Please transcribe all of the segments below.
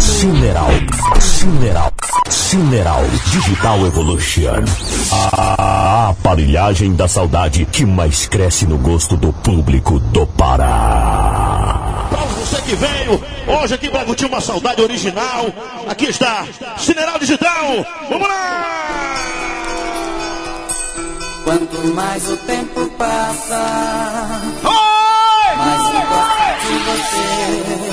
Cineral. Cineral. Cineral Digital Evolution. A aparelhagem da saudade que mais cresce no gosto do público do Pará. Pra você que veio, hoje aqui para curtir uma saudade original. Aqui está, Cineral Digital. Vamos lá! Quanto mais o tempo passa, Oi! mais eu gosto de você.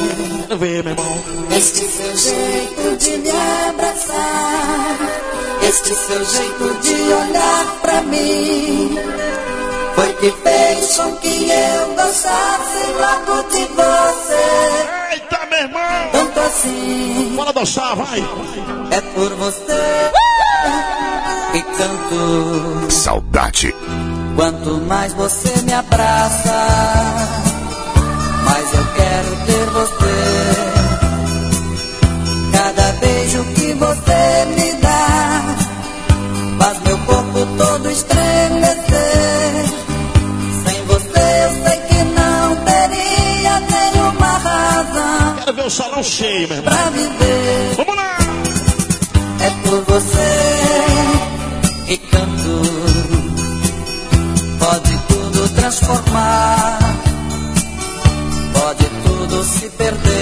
Quero ver, meu irmão. Este seu jeito de me abraçar, este seu jeito de olhar pra mim, foi que fez com que eu gostasse logo de você. Eita, meu irmão! Tanto assim, Bora dançar, vai! é por você que canto. Saudade. Quanto mais você me abraça, mais eu quero ter você. Quero ver o salão cheio, meu irmão. pra viver. Vamos lá! É por você que canto. Pode tudo transformar. Pode tudo se perder.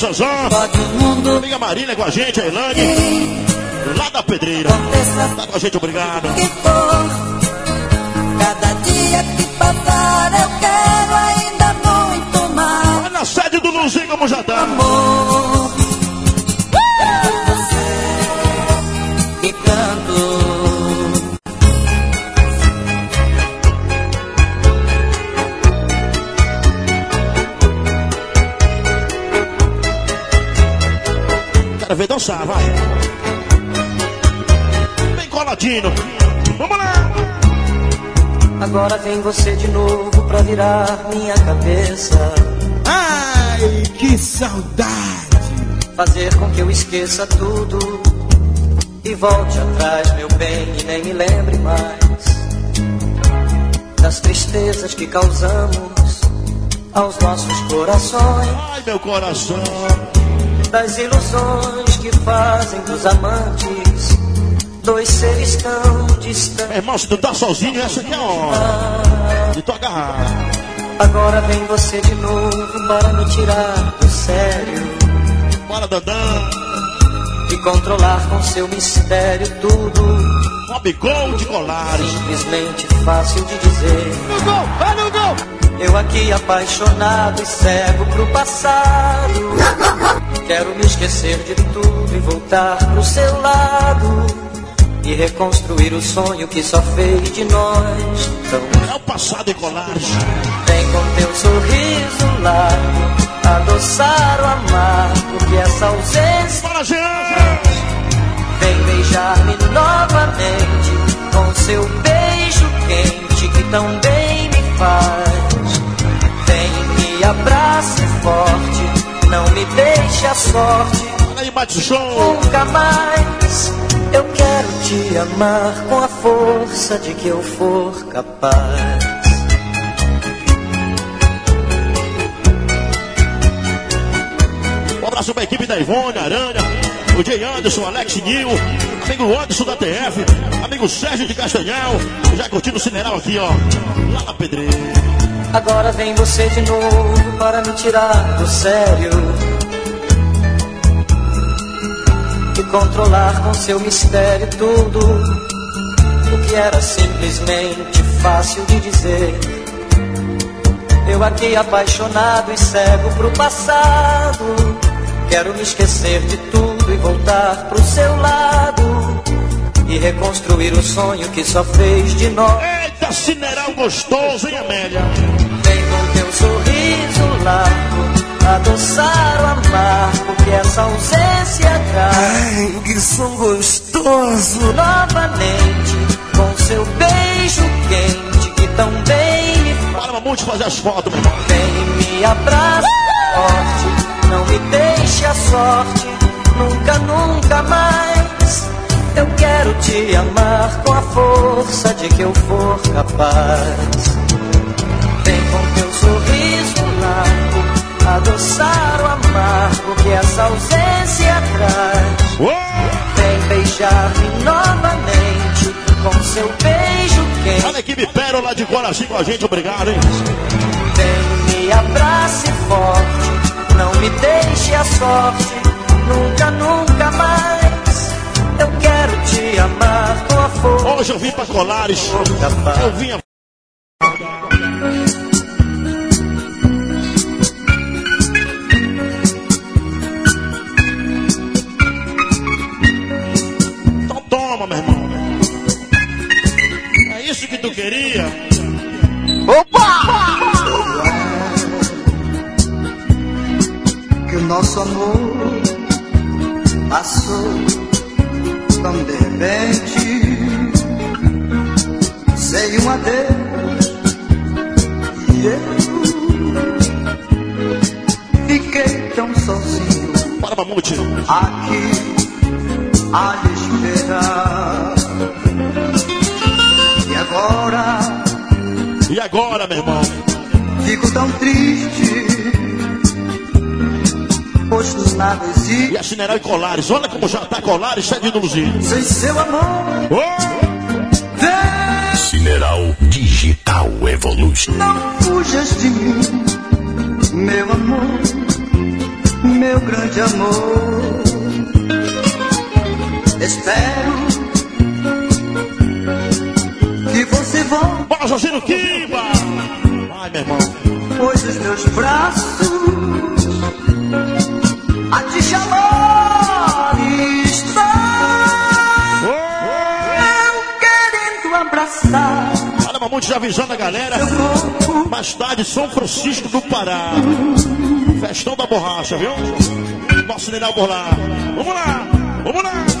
Mundo Amiga Marília com a gente, a Elane, lá da Pedreira. Tá com a gente, obrigado. que for. Cada dia que passar, eu quero ainda muito mais. Vai na sede do Luzinho como já tá. Amor, Agora vem você de novo pra virar minha cabeça. Ai, que saudade! Fazer com que eu esqueça tudo e volte atrás, meu bem, e nem me lembre mais das tristezas que causamos aos nossos corações, Ai, meu coração. das ilusões que fazem dos amantes dois seres tão distantes. Meu irmão, se tu tá sozinho, essa aqui é a hora de tu agarrar. Agora vem você de novo para me tirar do sério. Bora, Dandan. e controlar com seu mistério tudo. Bob Gold Colares. Simplesmente fácil de dizer. No gol, vai no gol. Eu aqui apaixonado e cego pro passado. Quero me esquecer de tudo e voltar pro seu lado. E reconstruir o sonho que só fez de nós tão É o passado em Colares. Vem com teu sorriso largo Adoçar o amargo que essa ausência Jean. Vem beijar-me novamente Com seu beijo quente que tão bem me faz Vem me abrace forte Não me deixe a sorte Olha aí, bate show. Nunca mais Eu quero te amar com a força de que eu for capaz Um abraço pra equipe da Ivone, Aranha. amigo Jay Anderson, Alex Nil, amigo Anderson da TF, amigo Sérgio de Castanhal, já curtindo o Cineral aqui, ó, lá na pedreira. Agora vem você de novo para me tirar do sério. Controlar com seu mistério tudo o que era simplesmente fácil de dizer. Eu aqui apaixonado e cego pro passado. Quero me esquecer de tudo e voltar pro seu lado. E reconstruir o sonho que só fez de nós. Eita, cineral gostoso, hein, Amélia? Vem com teu sorriso largo, adoçar o amargo que essa ausência traz. Ai, que som gostoso. Novamente, com seu beijo quente que tão bem me faz. Bora, Mamute, fazer as fotos, meu irmão. Vem me abraça forte, não me deixe a sorte, nunca, nunca mais. Eu quero te amar com a força de que eu for capaz. Adoçar o amargo que essa ausência traz. Uou! Vem beijar-me novamente com seu beijo quente. Olha a equipe Pérola de Coração com a gente, obrigado, hein? Vem me abrace forte, não me deixe a sorte, nunca, nunca mais. Eu quero te amar com a força Hoje eu vim pra Colares, eu vim a... tu queria? que o nosso amor passou Cineral e Colares, olha como já tá Colares, cedido Luzinho. Sem seu amor, vem, Cineral Digital Evolution. não fujas de mim, meu amor, meu grande amor. Espero que você volte, Bora, Josino Kimba! Vai, meu irmão. pois os meus braços a te chamar Já avisando a galera. Mais tarde, São Francisco do Pará. Festão da borracha, viu? Nosso Cineral por lá. Vamos lá! Vamos lá!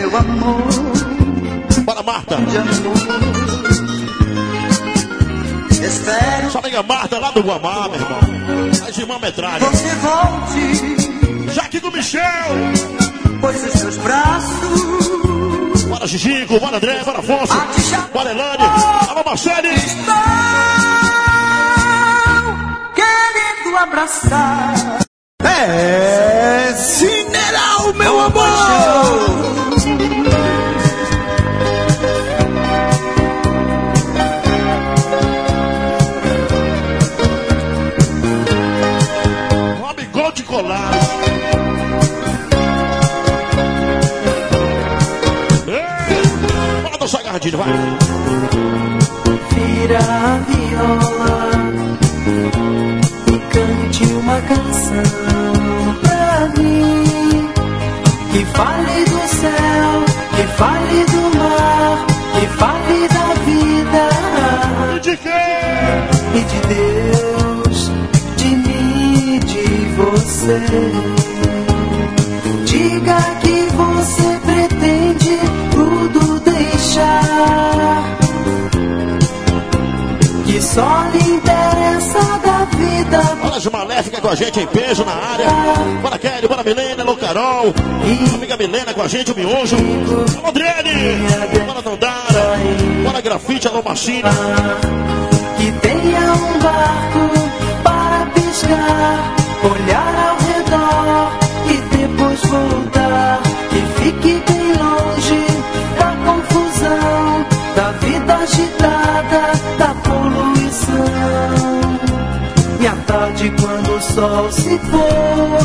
Meu amor Bora, Marta. de amor. Espero Sua amiga Marta lá do Guamá, meu irmão. Irmãs que metralha. você volte, Jaque do Michel. pois os seus braços Bora, Gigico. Bora, André. Bora, Afonso. Bora, Elane. Alô, Marcele. estão querendo abraçar. É Valdir, vai. Vira a viola, e cante uma canção pra mim. Que fale do céu, que fale do mar, que fale da vida. E de quem? E de Deus, de mim, e de você. Só lhe interessa da vida. Olha as maléficas com a gente em peso na área. Bora Kelly, bora Milena, alô Carol. Amiga Milena com a gente, o Miojo. Alô Adriane, bora Dandara. Bora Grafite, alô Machina. Que tenha um barco para piscar, sol se for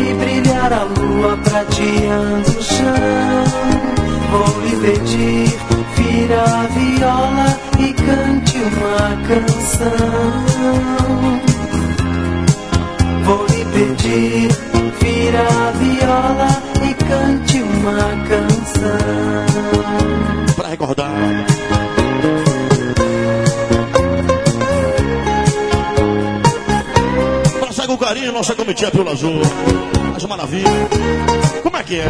e brilhar a lua prateando o chão, vou lhe pedir, vira a viola e cante uma canção. Nossa comitiva Pílula Azul. As maravilhas. Como é que é?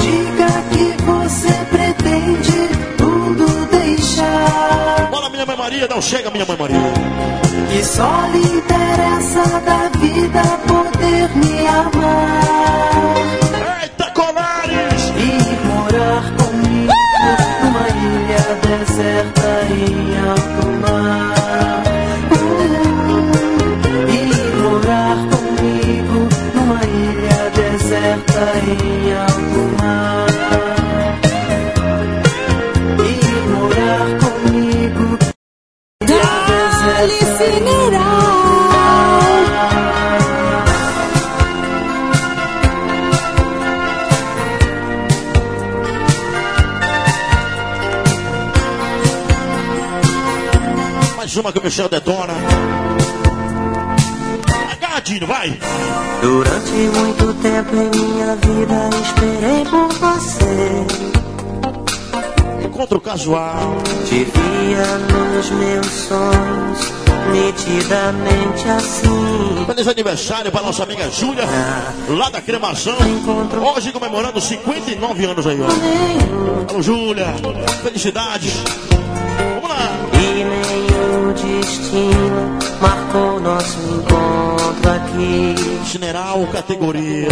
Diga que você pretende tudo deixar. Bora, minha mãe Maria, não chega, minha mãe Maria. Que só lhe interessa da vida poder me amar. Michel detona. Agarradinho, vai! Durante muito tempo em minha vida esperei por você. Encontro casual. Te via nos meus sonhos, nitidamente assim. Feliz aniversário para nossa amiga Júlia, lá da cremação. Hoje comemorando 59 anos aí, ó. Alô, Júlia. Felicidades. Destino marcou nosso encontro aqui. General, categoria.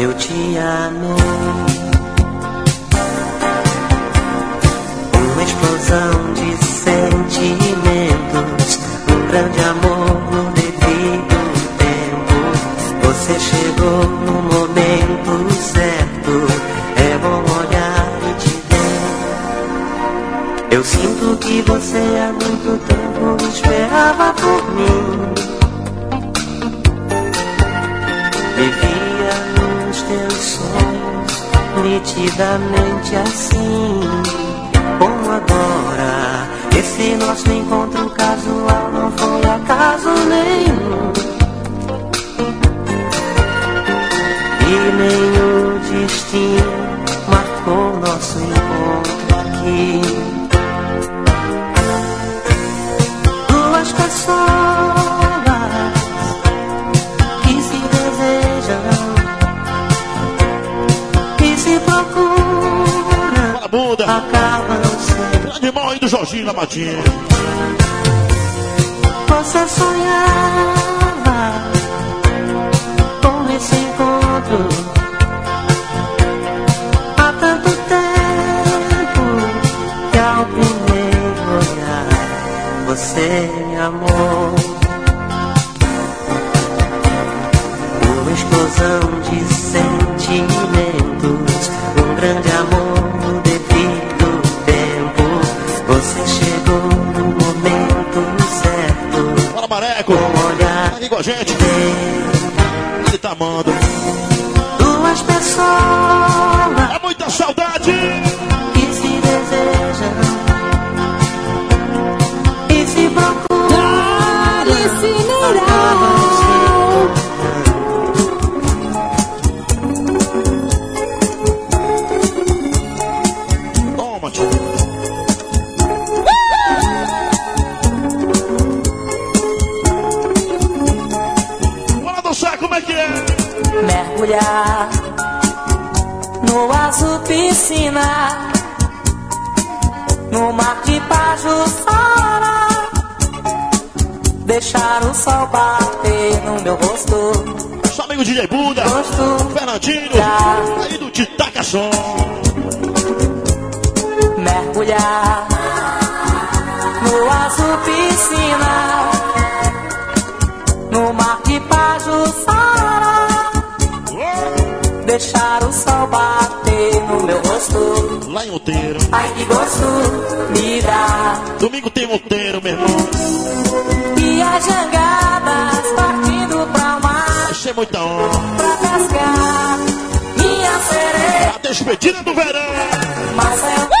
Eu te amei. Uma explosão de sentimentos, um grande amor no devido tempo. Você chegou no momento certo, é bom olhar e te ver. Eu sinto que você há muito tempo esperava por mim. Nitidamente assim. Como agora, esse nosso encontro casual não foi acaso nenhum. E o destino marcou nosso encontro aqui. Do Jorginho da Matinha. Você sonhava com esse encontro há tanto tempo que ao primeiro olhar você me amou. Ele mergulhar no azul piscina, no mar de Pajuçara, deixar o sol bater no meu rosto, Nosso amigo DJ Buda. rosto, Fernandinho. Aí do Titaca Som. mergulhar no azul piscina, no mar de Pajuçara, deixar o sol bater no meu rosto. Lá em Outeiro. Ai que gosto me dá Domingo tem Outeiro, meu irmão. E as jangadas partindo pra mar Vai ser muita honra. Pra pescar Minha sereia A despedida do verão. Marcel Minha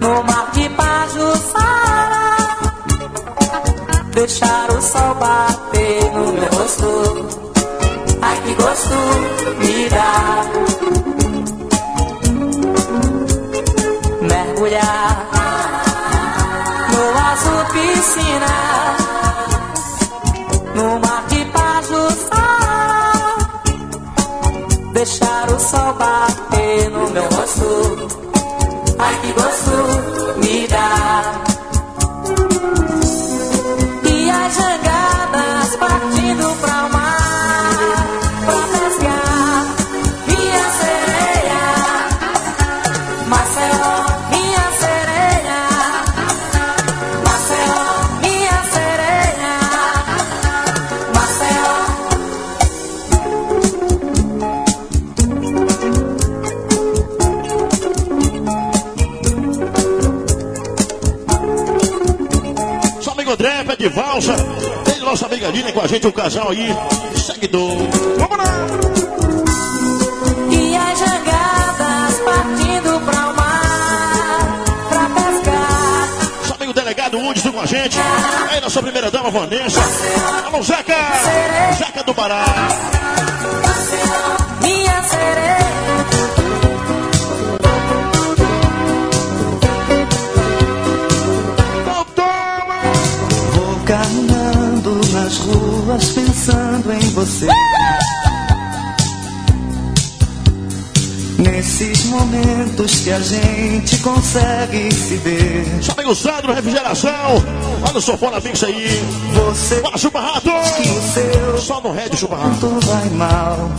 no mar de Pajuçara Deixar o sol bater no meu rosto. Ai que gosto me dá Mergulhar no azul piscina No mar de Pajuçara. Deixar o sol bater no meu rosto Ai que gosto me dá de valsa. Tem nossa amiga Lina com a gente, um casal aí. Seguidor. Vamos lá. E as jangadas partindo pra o mar Pra pescar Seu amigo delegado Hudson com a gente. Aí nossa primeira dama, Vanessa. Alô, Zeca. Zeca do Pará. Ruas pensando em você. Nesses momentos que a gente consegue se ver. Seu amigo Sandro, refrigeração. Olha o sofá na fixa aí. Você Bora, chupa rato. o Só no Red, chupa rato. vai mal.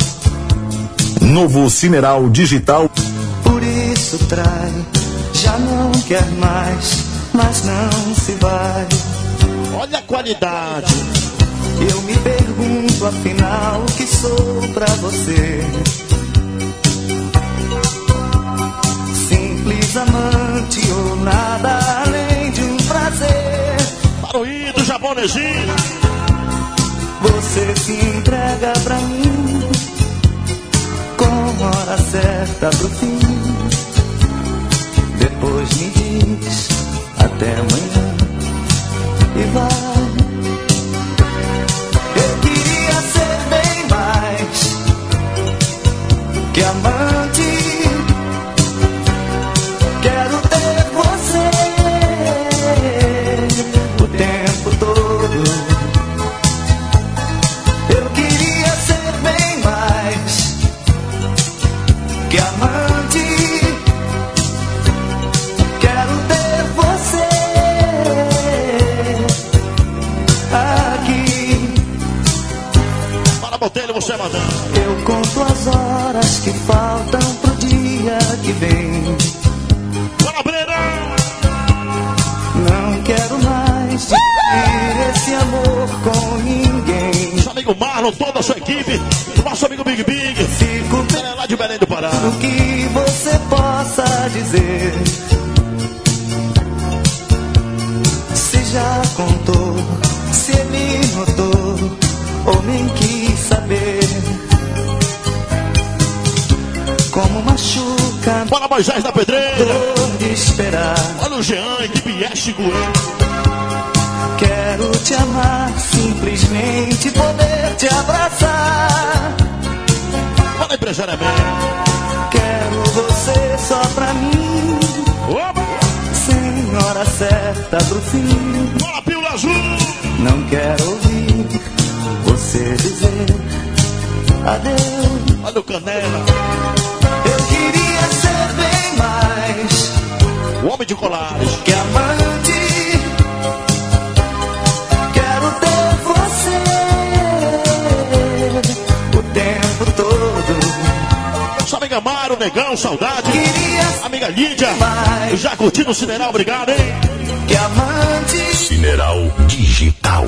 Novo Cineral Digital. Por isso trai, já não quer mais, mas não se vai. Olha a qualidade. Eu me pergunto afinal o que sou pra você. Simples amante ou nada além de um prazer. Para o ídolo japonesinho. Você se entrega pra mim com hora certa pro fim. Depois me diz até amanhã e vai. Que amante. Quero ter você o tempo todo eu conto as horas que faltam pro dia que vem. Bora, Não quero mais dividir esse amor com ninguém. Seu amigo Marlon, toda a sua equipe, nosso amigo Big Big. Fico é lá de Belém do Pará. O que você possa dizer Moisés da Pedreira. Olha o Jean, equipe Goiânia. Quero te amar, simplesmente poder te abraçar. Fala empresária. Quero você só pra mim, Opa! sem hora certa pro fim. Bola Pílula Azul. Não quero ouvir você dizer adeus. Olha o Canela. Mais O homem de colares. que amante. Quero ter você o tempo todo. Sua amiga Mário, Negão, saudade. Queria Amiga Lídia. mais Já curtindo o Cineral, obrigado, hein? que amante. Cineral Digital.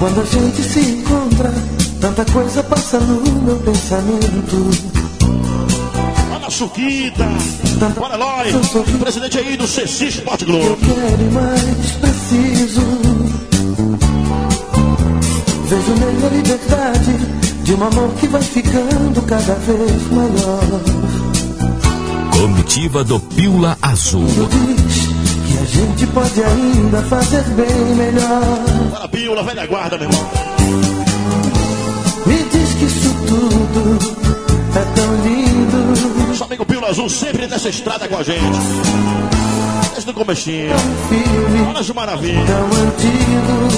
Quando a gente se encontra, tanta coisa passa no meu pensamento. Olha a Suquita. Bora, Eloy. Presidente aí do CC Sport Eu Globo. quero e mais preciso. Vejo nele a liberdade de um amor que vai ficando cada vez maior. Comitiva do Pílula Azul. A gente pode ainda fazer bem melhor. Bora, Pílula, velha guarda, meu irmão. Me diz que isso tudo é tão lindo. Seu amigo Pílula Azul sempre nessa estrada com a gente. Desde o comecinho. Um filme Olha de maravilha. tão antigo.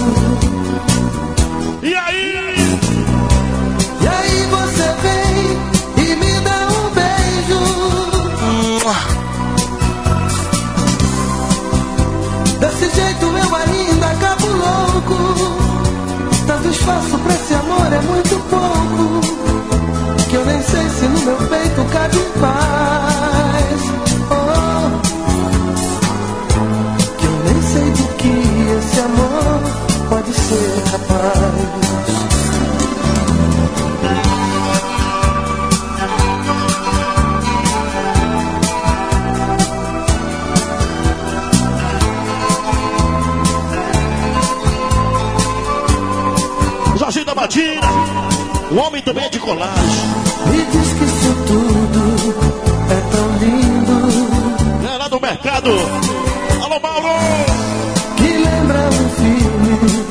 E aí? Jeito eu ainda acabo louco. Tanto espaço pra esse amor é muito pouco. Que eu nem sei se no meu peito cabe paz. Oh. Que eu nem sei do que esse amor pode ser capaz. Da. O homem também é de colares. Me diz que isso tudo é tão lindo É lá do mercado. Alô, Mauro. que lembra um filme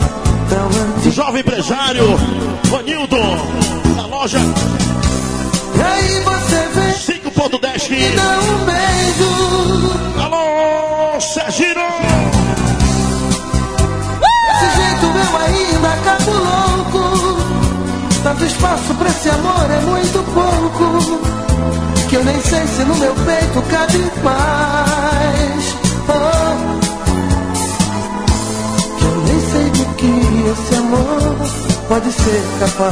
tão antigo. Jovem empresário. Vanilton. Na loja E aí você vem 5.10. espaço pra esse amor é muito pouco. Que eu nem sei se no meu peito cabe mais. Oh. Que eu nem sei do que esse amor pode ser capaz.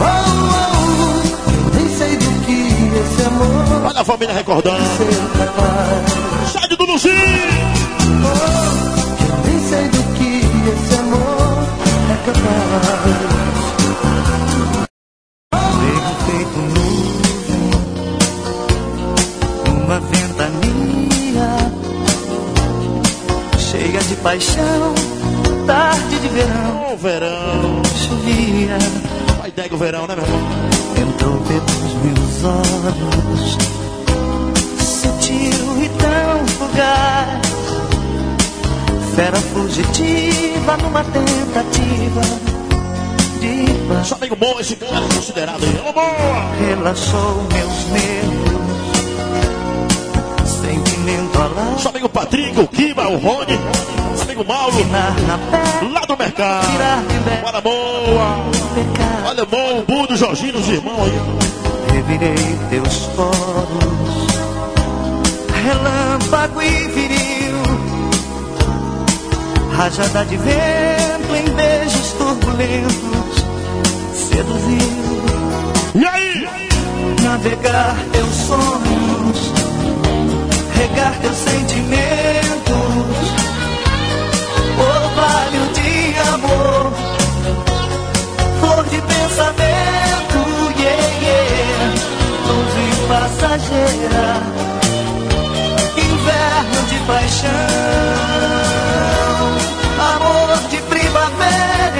Oh, oh, eu nem sei do que esse amor Olha a família recordando. pode ser capaz. Sai do Luzinho. Capaz. Veio feito nuvem numa ventania cheia de paixão, tarde de verão, verão. chovia, Vai dega o verão, né, meu irmão? entrou pelos meus olhos, sutil e tão fugaz, fera fugitiva numa tentativa de paz. Seu amigo bom, esse cara é considerado aí. Alô, boa. relaxou meus nervos. Sentimento alado Seu amigo Patrick, o Kiba, o Rony. Seu amigo Mauro. pele, Lá do mercado. Bora, boa. Olha, bom, o Budo, Jorginho, os irmãos aí. Revirei teus poros, relâmpago e viril, rajada de vento em beijos turbulentos, seduziu. E aí? Navegar teus sonhos, regar teus sentimentos, orvalho de amor, flor de pensamento, yeah, yeah, luz passageira, inverno de paixão,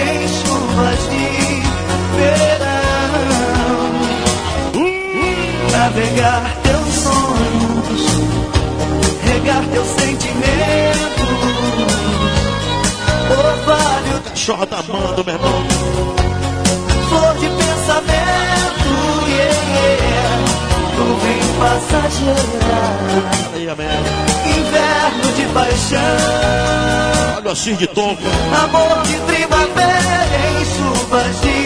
em chuvas de verão, navegar teus sonhos, regar teus sentimentos, orvalho Cachorro tá amando, meu irmão. flor de pensamento, yeah, yeah. nuvem passageira, Aí, amém. De paixão, Olha o Assis de Toco. amor de primavera em chuvas de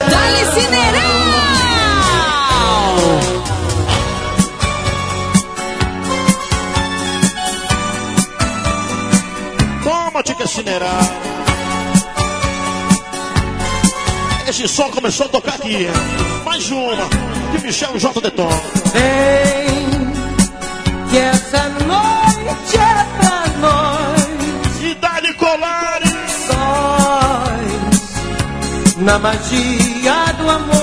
Dali Cineirão! Toma, tica cineral. Esse som começou a tocar aqui. Mais uma. De Michel J. Deton. Vem, que essa noite é pra nós. E dá-lhe colares. Na magia do amor.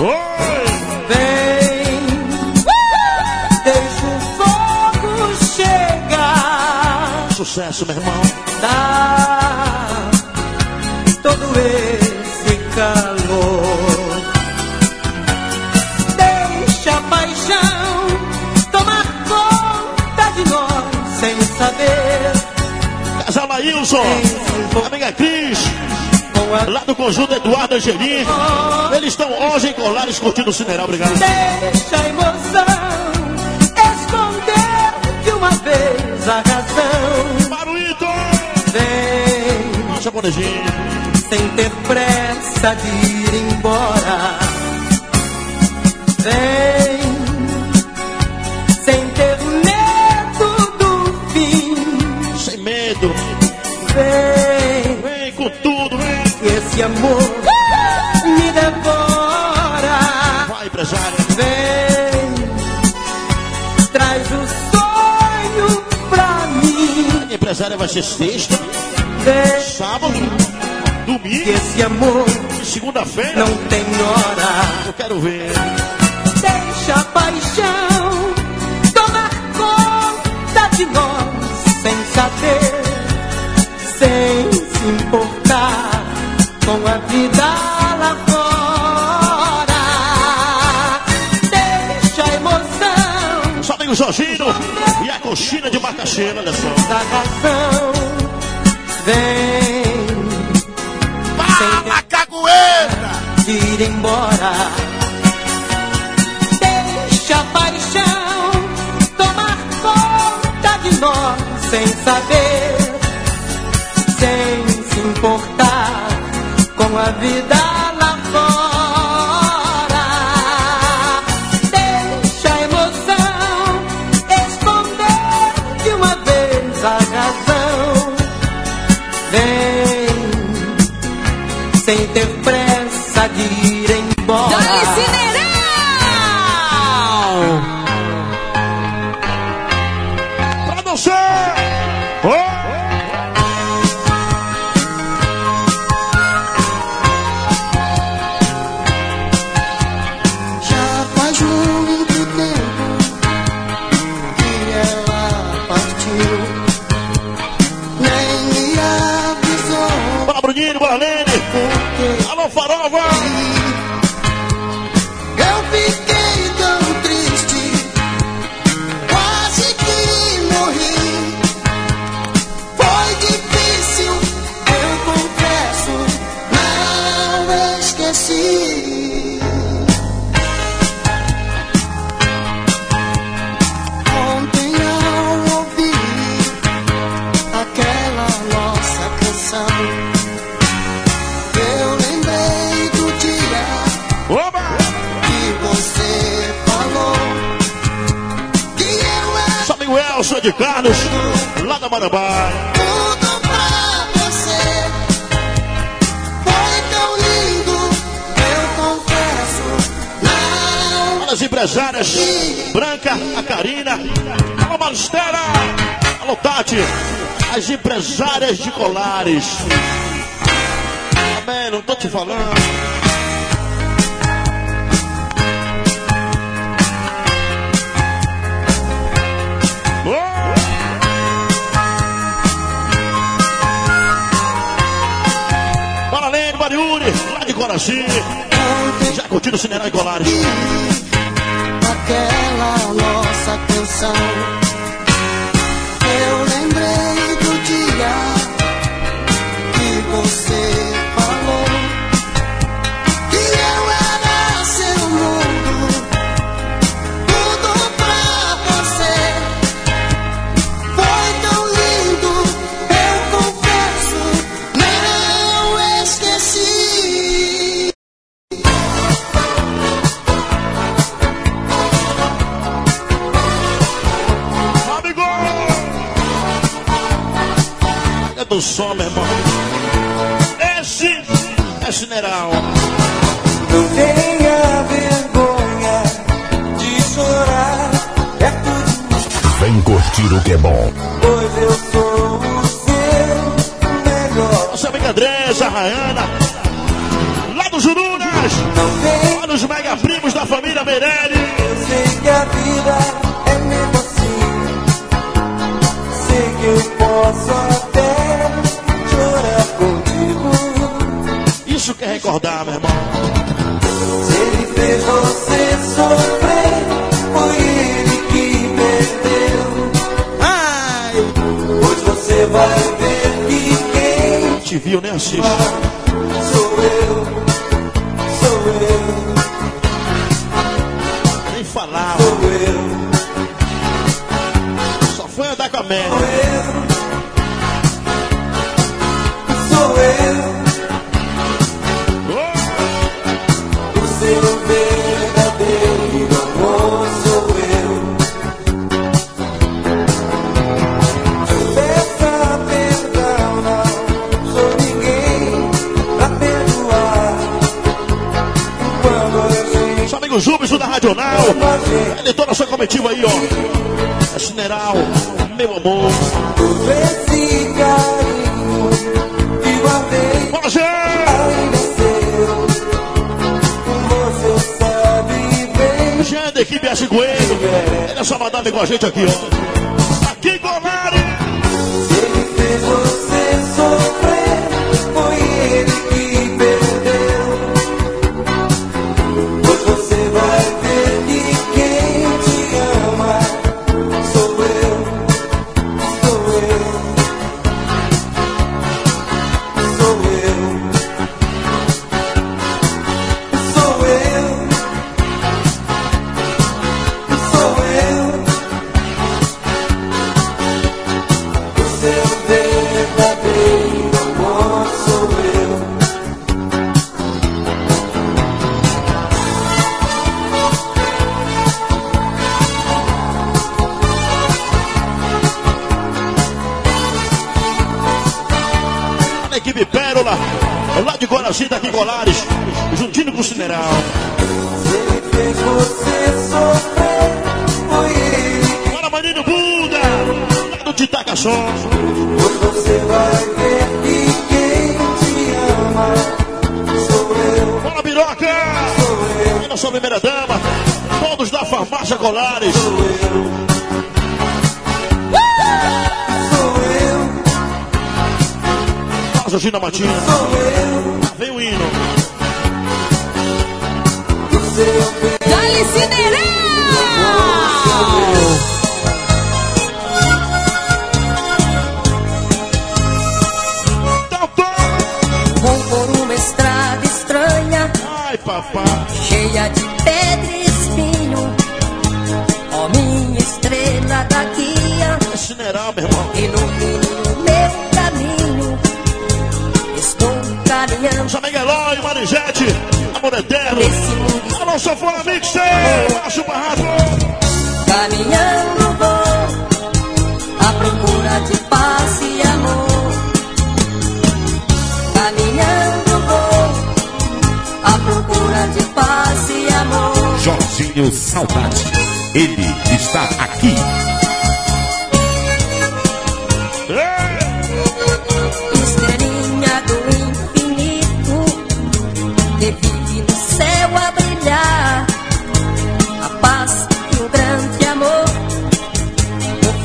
Oi. Vem, deixa o fogo chegar. Sucesso, meu irmão. Dá Laílson. Amiga Cris. Com a Lá do conjunto Eduardo Angelim. Eles estão hoje em Colares curtindo o Cineral. Obrigado. Deixa a emoção esconder de uma vez a razão. Baruito. Vem Japonesinho. sem ter pressa de esse amor me devora. Vai, empresária. Vem, traz o sonho pra mim. A empresária vai ser sexta, Vem sábado, que domingo esse amor e segunda-feira. não tem hora. Eu quero ver. Deixa a paixão tomar conta de nós sem saber, sem se importar com a vida lá fora. Deixa a emoção Nosso amigo Jorginho e a coxina de macaxeira, olha só. da razão. Vem Fala, cagoeira! ir embora. Deixa a paixão tomar conta de nós sem saber, sem se importar com a vida lá fora. Deixa a emoção esconder de uma vez a razão. Vem sem ter pressa as áreas. Branca, a Karina. Alô, Maristela. Alô, Tati. As empresárias de colares. Amém, não tô te falando. Bora, Lene, lá de Coraci. Já curtindo o Cinerai Colares aquela nossa canção.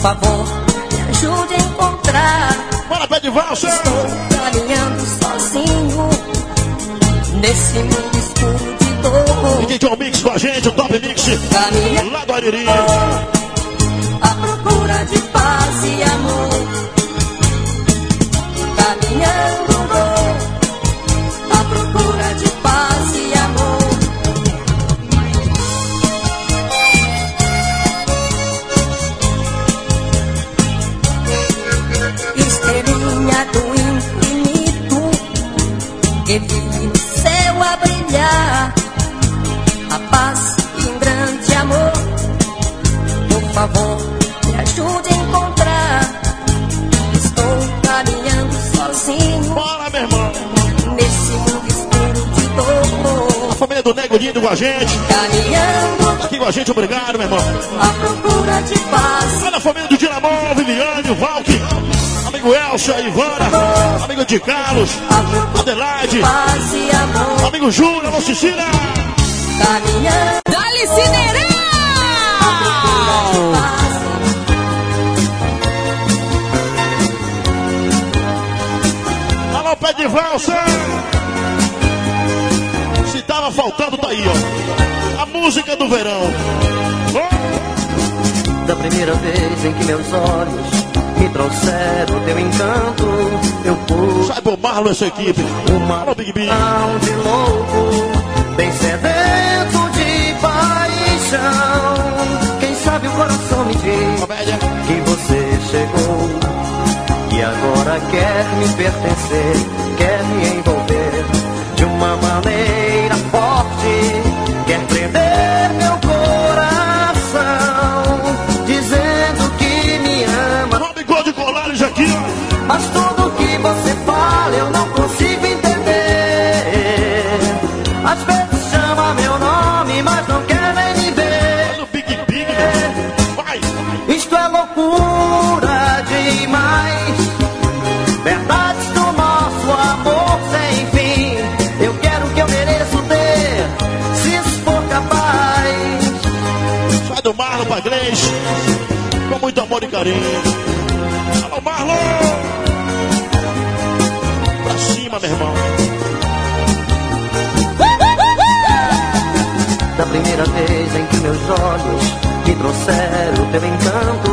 Favor, me ajude a encontrar. Bora, pé de valsa! Estou caminhando sozinho nesse mundo escuro de dor. DJ John Mix com a gente, o Top Mix. Caminhando Lá do Ariri. à procura de paz e amor. Do Nego Lindo com a gente. Caminhando Aqui com a gente, obrigado, meu irmão. à procura de paz. Olha a família do Dinamon, Viviane, o Valk. Amigo Elcia, Ivana. Amigo de Carlos. Adelaide. de paz e amor. Amigo Júnior, alô Cecília. Caminhando Dali Cineirão! Alô, pé de valsa. Faltando, tá aí, ó. A música do verão. Oh, Da primeira vez em que meus olhos me trouxeram teu encanto, eu pude Sai pro Marlon essa equipe. uma Alô, Big B. de louco, bem sedento de paixão. Quem sabe o coração me diz que você chegou e agora quer me pertencer, quer me envolver uma maneira forte, quer prender meu coração, dizendo que me ama. Nome Gold Colares aqui, ó. Mas tudo que você fala eu não consigo entender. Às Grace. Com muito amor e carinho. Alô, Marlon. Pra cima, meu irmão. Da primeira vez em que meus olhos me trouxeram teu encanto,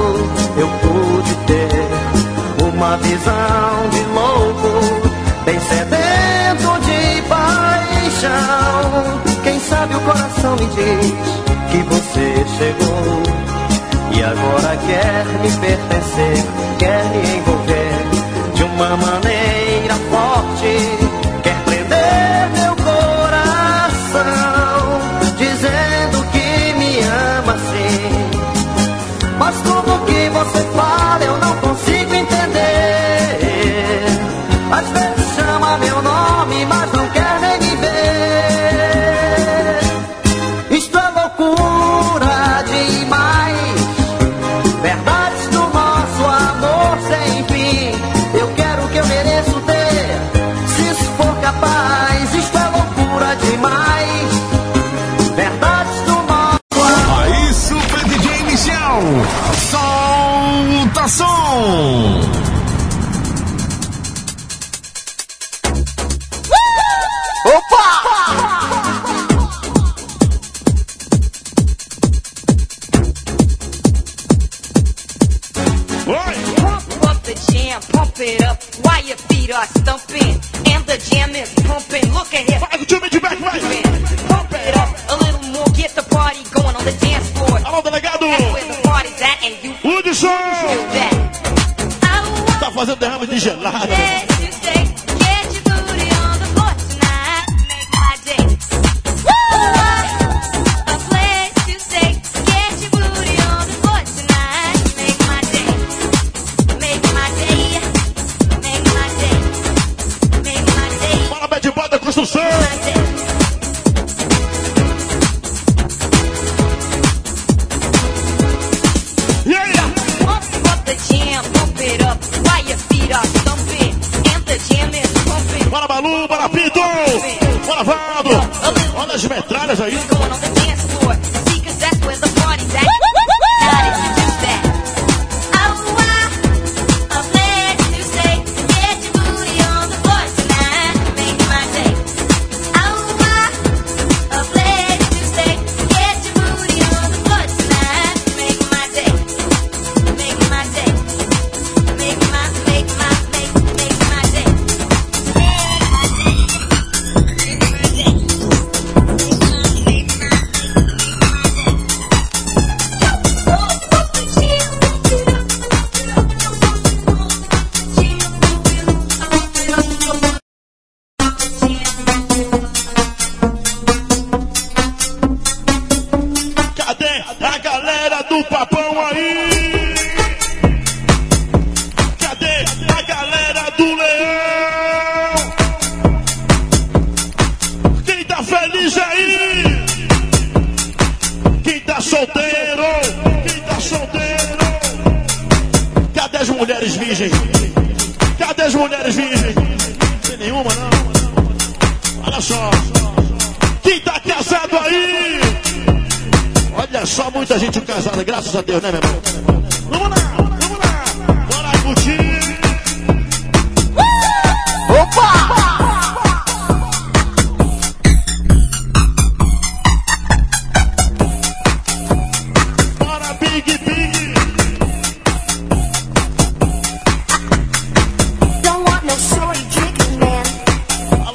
eu pude ter uma visão de louco, bem sedento de paixão. Quem sabe o coração me diz você chegou. E agora quer me pertencer, quer me envolver de uma maneira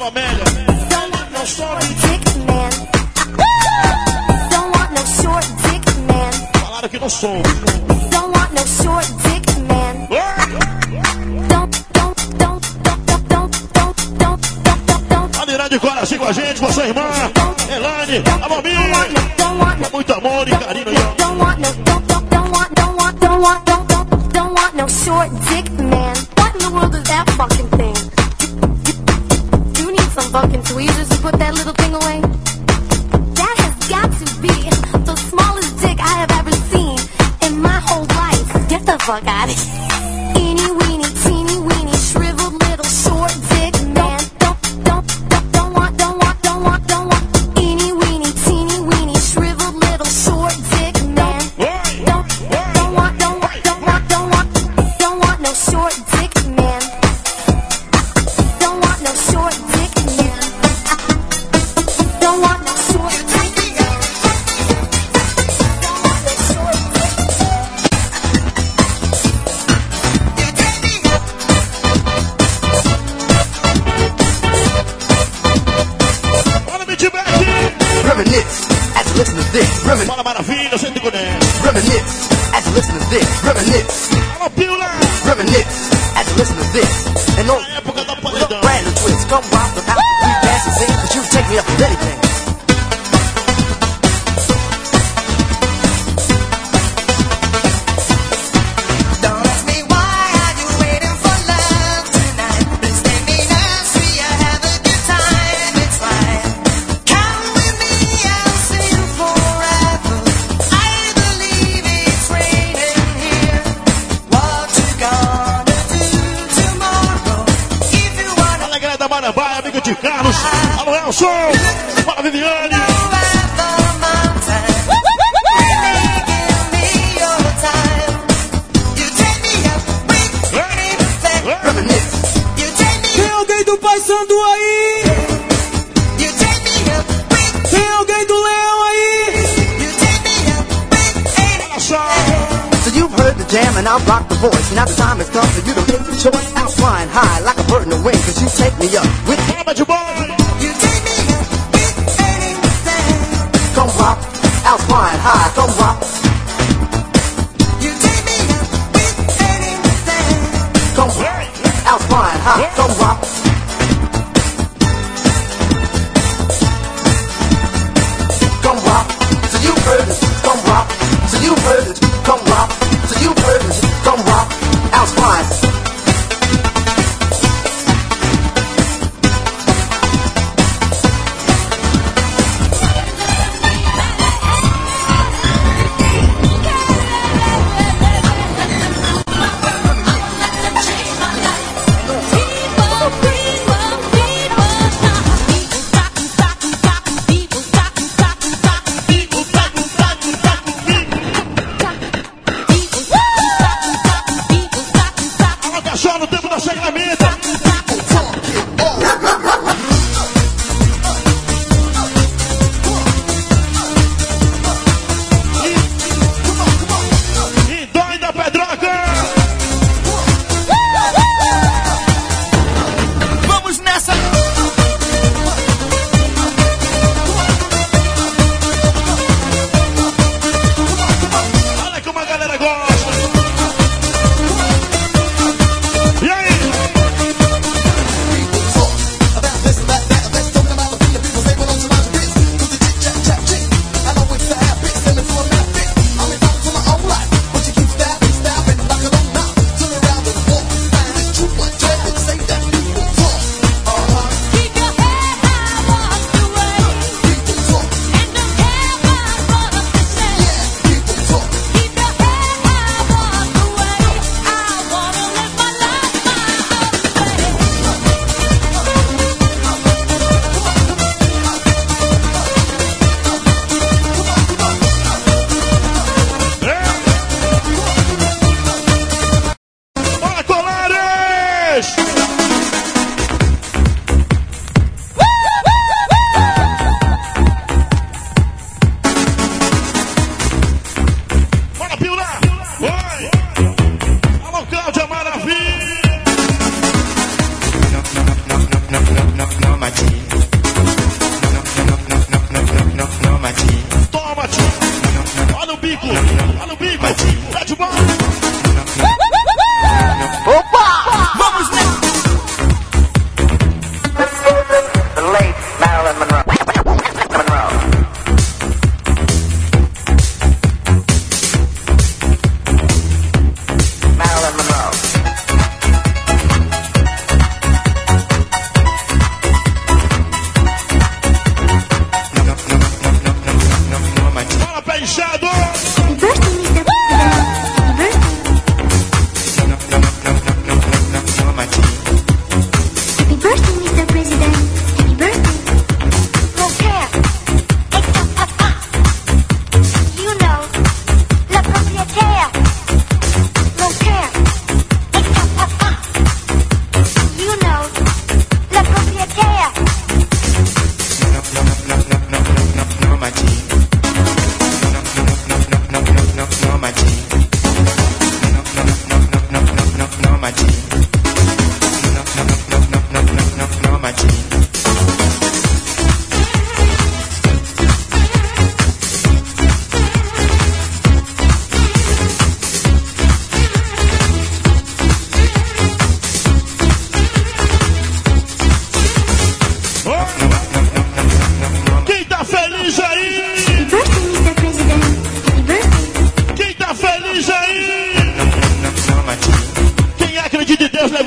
Amélia. Falaram que não soube. Don't de coração com a gente, com a sua irmã, Elane, a Mami, é muito amor e carinho Passando aí. Tem alguém do leão aí? The jam and I've rocked the voice. Now the time has come for you to make the choice. Out flying high like a bird in the wind, cause you take me up with Cabbage Boy. You take me up with anything. Come rock, out flying high, come rock. You take me up with anything. Come rock, out flying high, come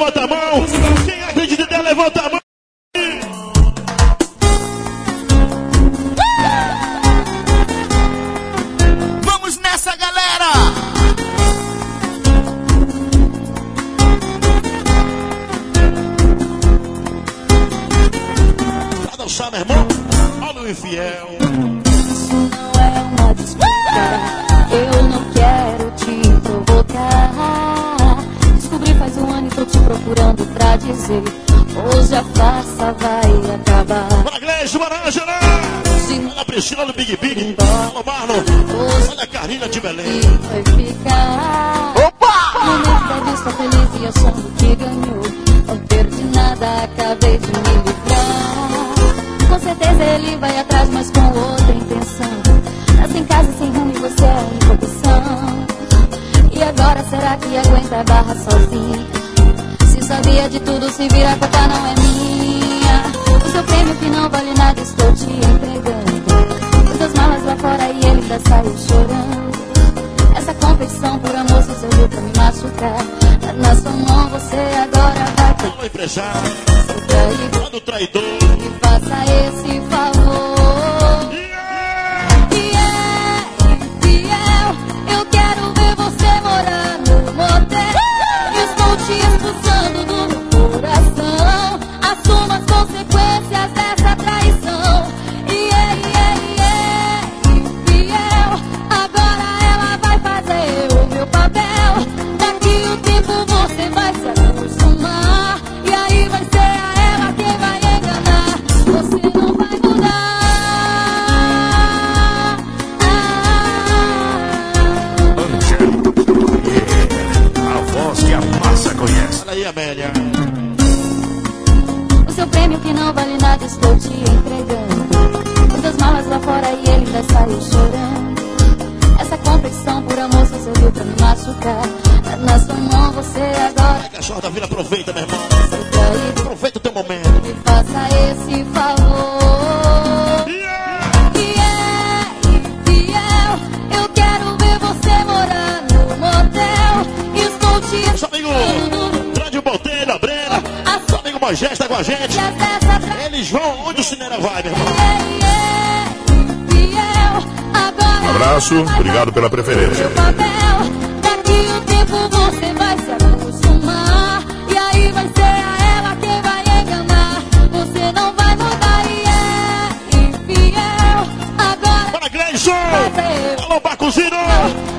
levanta a mão. Na sua mão você agora Cachorro da Vila, aproveita, meu irmão. vai. Aproveita o teu momento. Me faça esse favor. E é infiel, eu quero ver você morar no motel. Estou te Nosso amigo expulsando. Grande Botelho, a Brena. Nosso amigo Moisés tá com a gente. Eles vão onde o cinema vai, meu irmão. Um Abraço, obrigado pela preferência. Alô, Bacuzinho.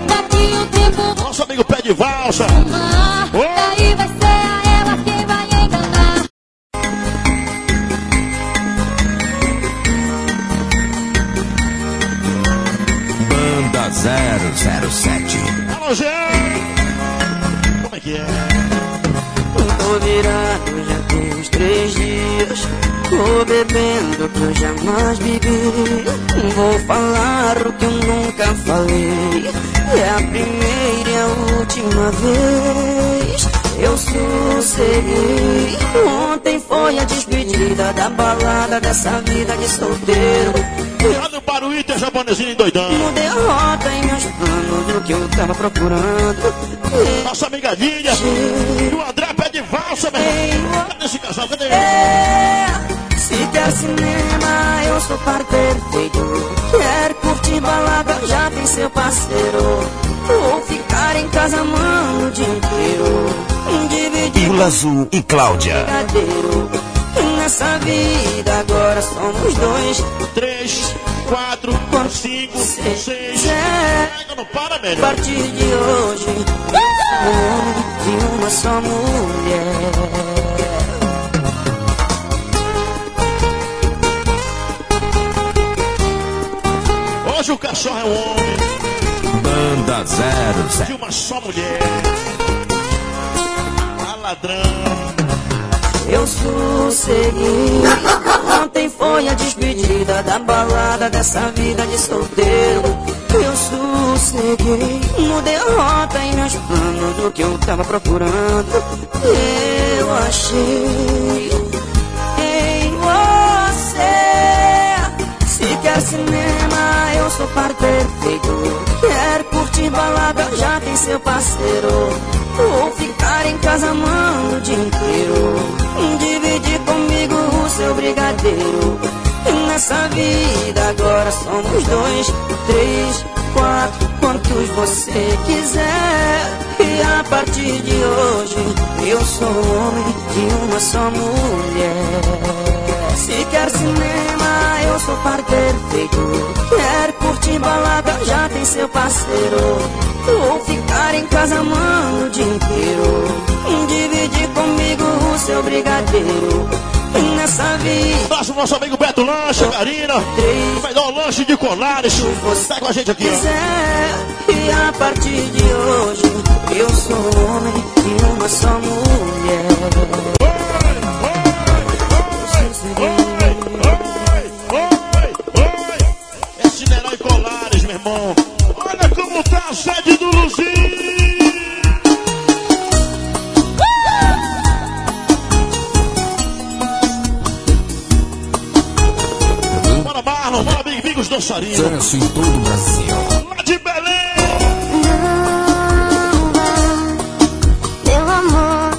Daqui o tempo Nosso amigo Pé de Valsa. amar. E aí vai ser a ela quem vai enganar. Banda 007. Alô, Jean. Como é que é? Tô virado já tem uns três dias. Tô bebendo que eu jamais bebi. Vou falar o que eu nunca falei. É a primeira e a última vez. Eu sosseguei. Ontem foi a despedida da balada dessa vida de solteiro. Lá no Baruíta, japonesinho doidão. Como derrota em meus planos do que eu tava procurando. Nossa amiga Lídia. E o André Pé de Valsa, meu irmão. Cadê esse casal? Cadê ele? É, quer cinema, eu sou par perfeito. Quer curtir balada, já tem seu parceiro. Ou ficar em casa, mano, o dia inteiro. Dividir Azul e Cláudia. Nessa vida agora somos dois. Três, quatro, cinco, seis. É, Pega, não para, a partir de hoje, homem de uma só mulher. O cachorro é um homem Banda 007. de uma só mulher. A ladrão. Eu sosseguei. Ontem foi a despedida da balada dessa vida de solteiro. Eu sosseguei. No derrota em meus planos do que eu tava procurando. Eu achei quer cinema, eu sou par perfeito. Quer curtir balada, já tem seu parceiro. Ou ficar em casa, mano, o dia inteiro. Dividir com brigadeiro. Nessa vida agora somos dois, três, quatro, quantos você quiser. E a partir de hoje eu sou homem de uma só mulher. Se quer cinema, eu sou par perfeito. Quer curtir balada, já tem seu parceiro. Ou ficar em casa amando o dia inteiro. Dividir comigo o seu brigadeiro. Nessa vida. Abraço nosso amigo Beto Lancha, Karina. O melhor lanche de Colares. Tá com a gente aqui, quiser. E a partir de hoje eu sou homem e uma só mulher. Esse Nerói Colares, meu irmão. Olha como tá a sede do Luzinho. Bora, Marlon. Bora, Big Bigos dançarinos. Sucesso em todo o Brasil. Lá de Belém. Meu amor,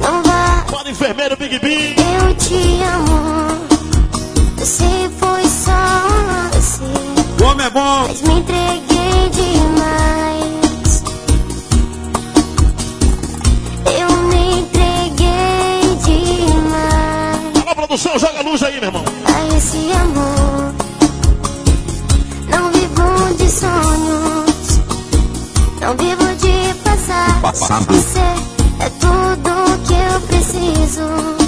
não vá, Bora, enfermeiro Big Big. eu te amo. Só um lance, O homem é bom. mas me entreguei demais. Eu me entreguei demais Alô, produção, joga a luz aí, meu irmão. a esse amor. Não vivo de sonhos, não vivo de passar. Passado. Você é tudo que eu preciso.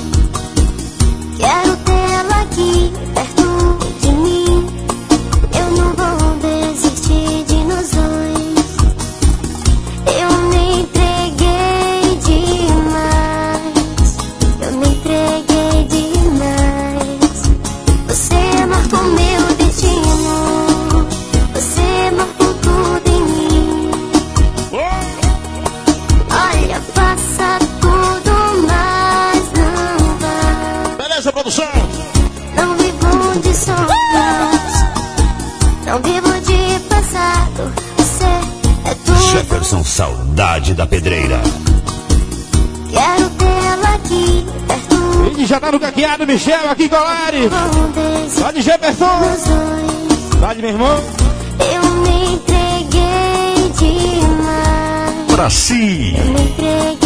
Caqueado, Michel, aqui, Colares. Tá de Jefferson. Tá de meu irmão. Eu me entreguei demais. Pra si. Eu me entreguei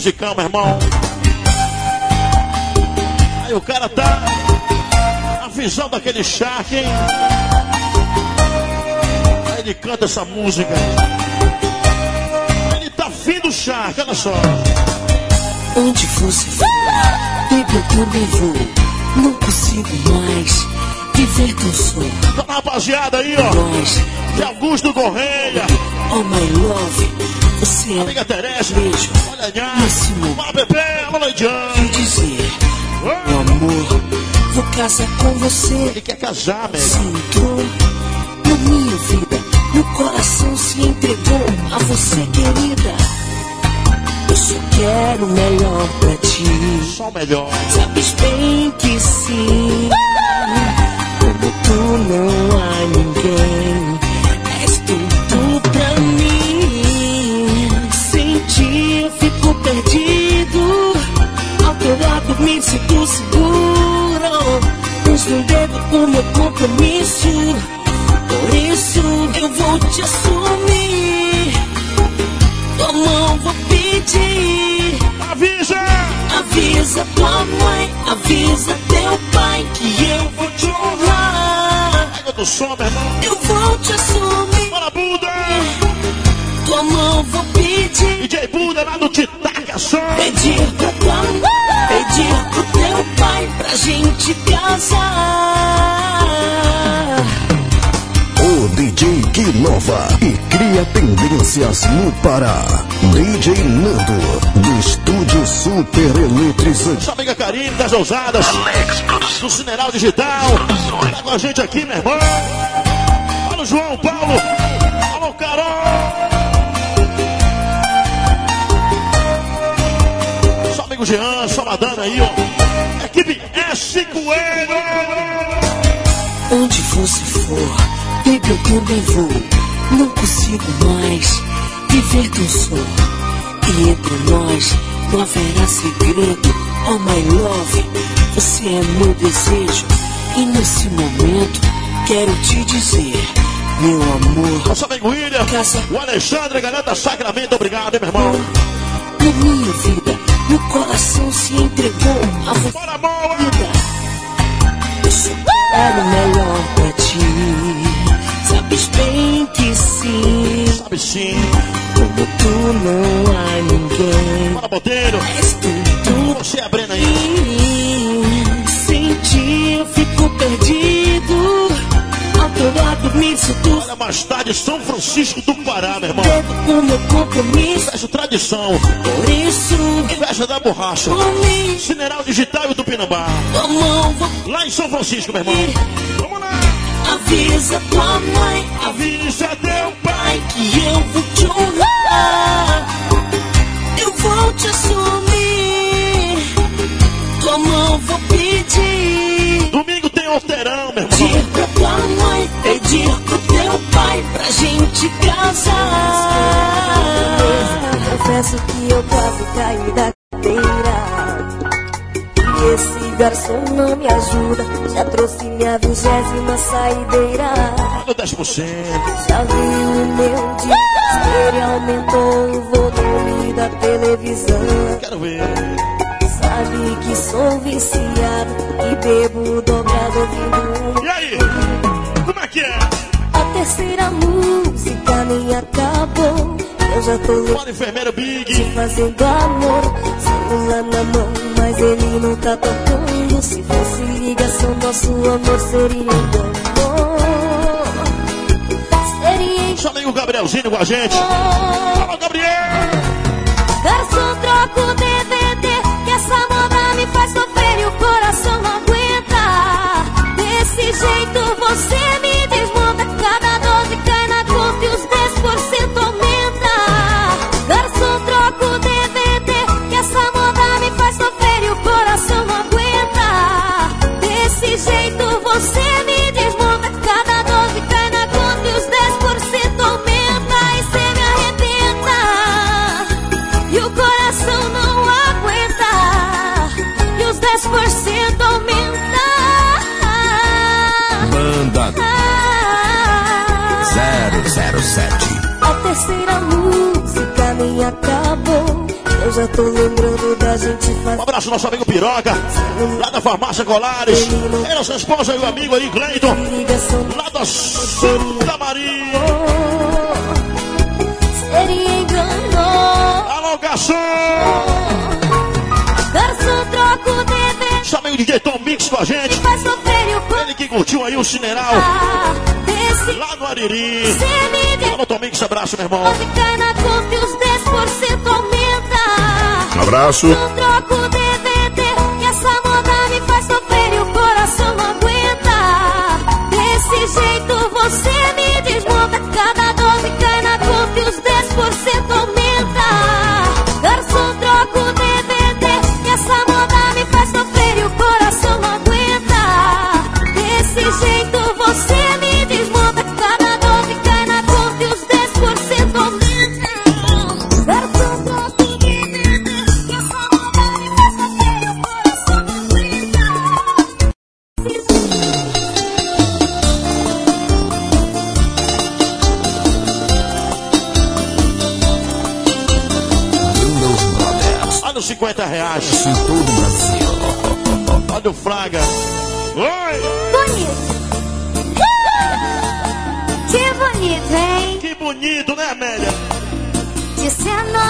Musicão, meu irmão. Aí o cara tá. A visão daquele Shark, hein? Aí ele canta essa música. Ele tá fim do Shark, olha só. Onde você for, baby, eu também vou. Não consigo mais viver teu sonho. Tá rapaziada aí, ó. De Augusto Correia. Oh, my love, você Amiga Teresa. beijo. Olha. Máximo. Pepe. Alô, Leidian. Vou dizer, meu amor, vou casar com você. Ele quer casar, velho. entrou na minha vida, meu coração se entregou a você, querida. Eu só quero o melhor pra ti. Só o melhor. Sabes bem que sim. Como tu não há ninguém. És tudo me sinto seguro. Escondendo o meu compromisso. Por isso eu vou te assumir. Tua mão vou pedir. Avisa! Avisa tua mãe, avisa teu pai que eu vou te honrar. Pega do som, meu irmão. Eu vou te assumir. Bora, Buda! Tua mão vou pedir. DJ Buda lá do Titaca só. Pedir pra tua mãe pedir pro teu pai pra gente casar. O DJ que inova e cria tendências no Pará. DJ Nando, do estúdio Super Eletrizante. Sua amiga Karine das ousadas. Do Cineral Digital. Tá com a gente aqui, meu irmão. Alô, João Paulo. Alô, Carol. Amigo Jean, só Madana aí, ó. Equipe S Coelho. Onde você for, baby, eu também vou. Não consigo mais viver teu sonho. E entre nós não haverá segredo. Oh, my love, você é meu desejo. E nesse momento quero te dizer, meu amor. Nosso amigo William. O Alexandre, galera da Sacramento. Obrigado, hein, meu irmão. Na minha vida, meu coração se entregou a boa! Eu só quero o melhor pra ti. Sabes bem que sim. Sabe sim. Como tu não há ninguém. Bora, Boteiro. És tudo Você é a Brena aí. Olha, mais tarde, São Francisco do Pará, meu irmão. O meu compromisso. Festa tradição. Por isso, Festa da borracha. Cineral Digital e do Pinambá. Tua mão vou Lá em São Francisco, meu irmão. Vamos lá. Avisa tua mãe, Avisa teu pai. pai, que eu vou te honrar. Eu vou te assumir. Tua mão vou pedir. Horteirão, meu irmão. Pedir pra tua mãe, pedir pro teu pai pra gente casar. Confesso que eu quase caí da cadeira. E esse garçom não me ajuda. Já trouxe minha vigésima saideira. O 10%. Já vi o meu desespero aumentou o volume da televisão. Quero ver. Sabe que sou viciado e bebo ouvindo um. E aí? Como é que é? A terceira música nem acabou. Eu já tô louco enfermeiro Big. de fazendo amor. Celular na mão, mas ele não tá tocando. Se fosse ligação, nosso amor seria amor. Seria Seu amigo Gabrielzinho com a gente. Alô, Gabriel. Garçom, Eu já tô lembrando da gente Um fazer abraço, nosso amigo Piroca. Lá da farmácia Colares. Ele, a sua esposa e o amigo aí, Cleiton. Lá da Santa Maria. Seria enganou Alô, garçom. Garçom, troca o DVD Seu amigo DJ Tom Mix com a gente. O Ele que curtiu aí o Cineral. Desse Lá no Ariri. Alô, Tom Mix, abraço, meu irmão. Cai na conta e os 10% aumenta Um abraço. Eu troco o DVD Que essa moda me faz sofrer e o coração não aguenta Desse jeito você me desmonta Cada dose cai na conta e os 10%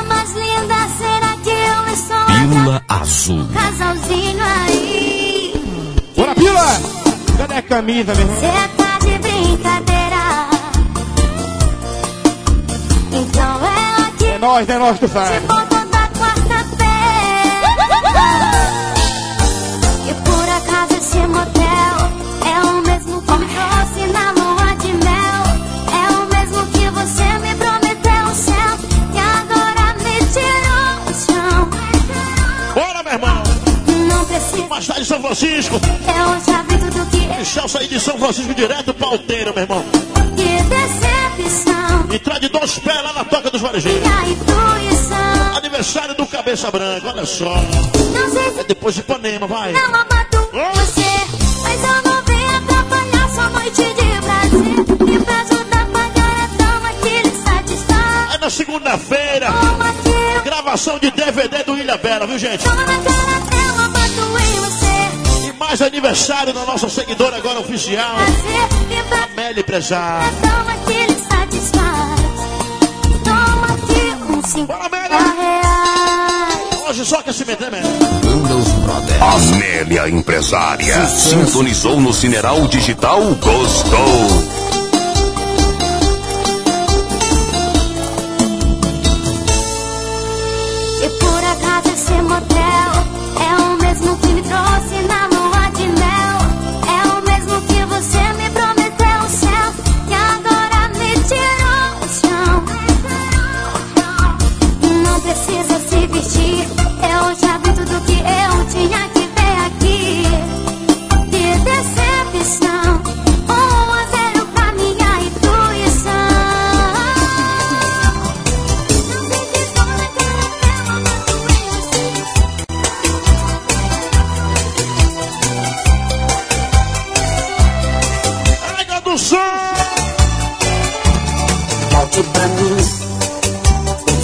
sendo a mais linda, será que eu sou Pílula azul. casalzinho aí? Bora, pila! Cadê a camisa, meu irmão? Cê tá de brincadeira. Então é aqui É nós, é nós que de Mais tarde, São Francisco. eu já tudo que Michel sair de São Francisco direto pra Alteiro, meu irmão. Que decepção. E traz de dois pés lá na toca dos varejeiros. Intuição. Aniversário do Cabeça Branca, olha só. Não sei se É depois de Ipanema, vai. não abato você, mas eu não atrapalhar sua noite de prazer. E pra ajudar a pagar a dama que lhe satisfaz. É na segunda-feira. Gravação de DVD do Ilha Bela, viu, gente? E mais aniversário da nossa seguidora agora oficial, Prazer, e pra Amélia Empresário. a dama que lhe satisfaz. Toma aqui uns 50 Bora, Amélia! Hoje só aquecimento, né, Amélia? Banda os Brothers. Amélia Empresária. Sintonizou no Cineral Digital, gostou.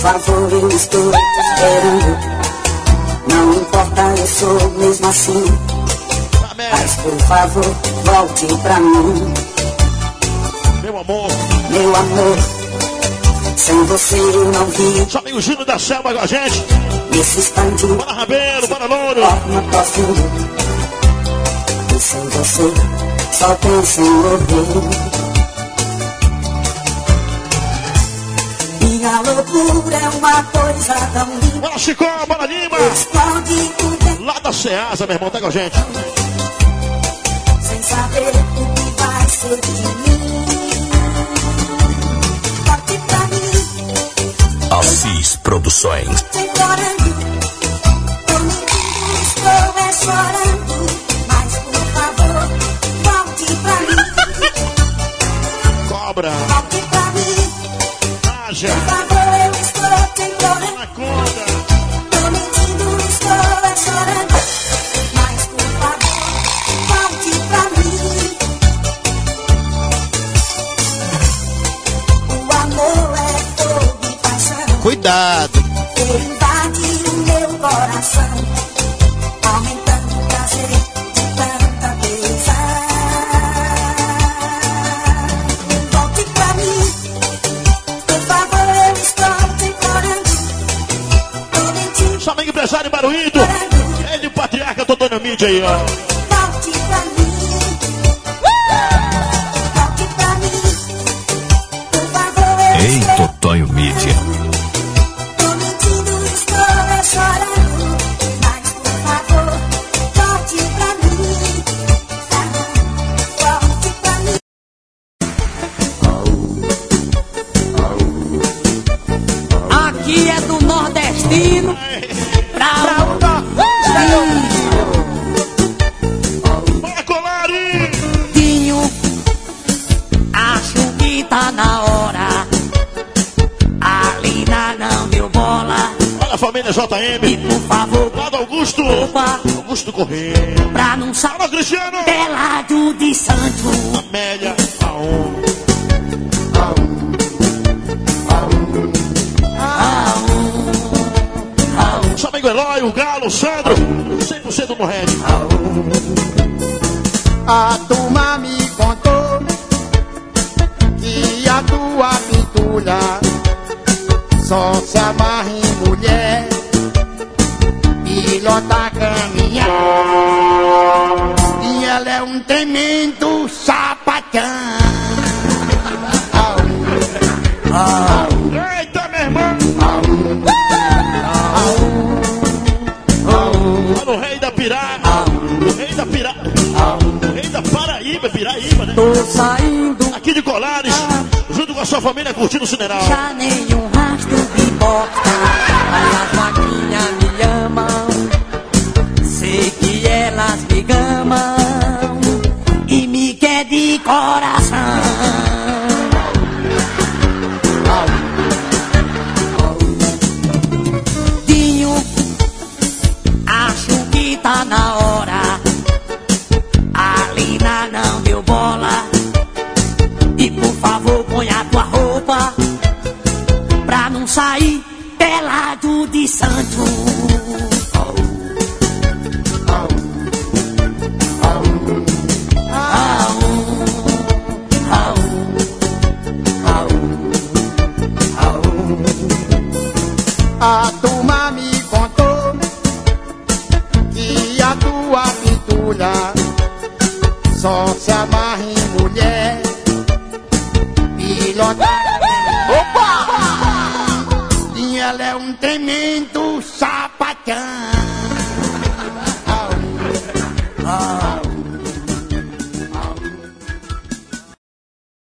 Favor, eu estou te esperando. Não importa, eu sou mesmo assim. Mas por favor, volte pra mim, meu amor. meu amor. Sem você eu não vi Nosso amigo Júnior da Selva com a gente. nesse instante. Bora, Rabelo, bora, Louro. Forma profundo. E sem você, só penso em morrer. Loucura é uma coisa tão linda. Bora, Chicó, bora, Lima. Lá da Ceasa, meu irmão, tá com a gente. sem saber o que vai ser de mim. Volte pra mim, Assis Produções. implorando. Tô mentindo, estou é chorando. Mas por favor, volte pra mim. Cobra, Volte pra mim, Naja, Cuidado. Ele invade o meu coração, aumentando o prazer de tanta beleza. Volte pra mim, por favor, eu estou te implorando. Empresário Baruído. Ele, o patriarca, tô dando mídia aí, ó. A família E JM. por favor, Lá do Augusto. opa, Augusto Correia. pra não sair Fala, Cristiano. pelado de santo. Amélia, Aon. Nosso amigo Eloy, o Galo, o Sandro. 100% no Red. A turma me contou que a tua pintura só se amarra em mulher, pilota caminhão. E ela é um tremendo sapatão. Eita, meu irmão! O rei da pirata. O rei da pirata. O rei da Paraíba, Piraíba, né? Tô saindo, Aqui de Colares, junto com a sua família curtindo o Cineral. já nenhum rastro importa. Now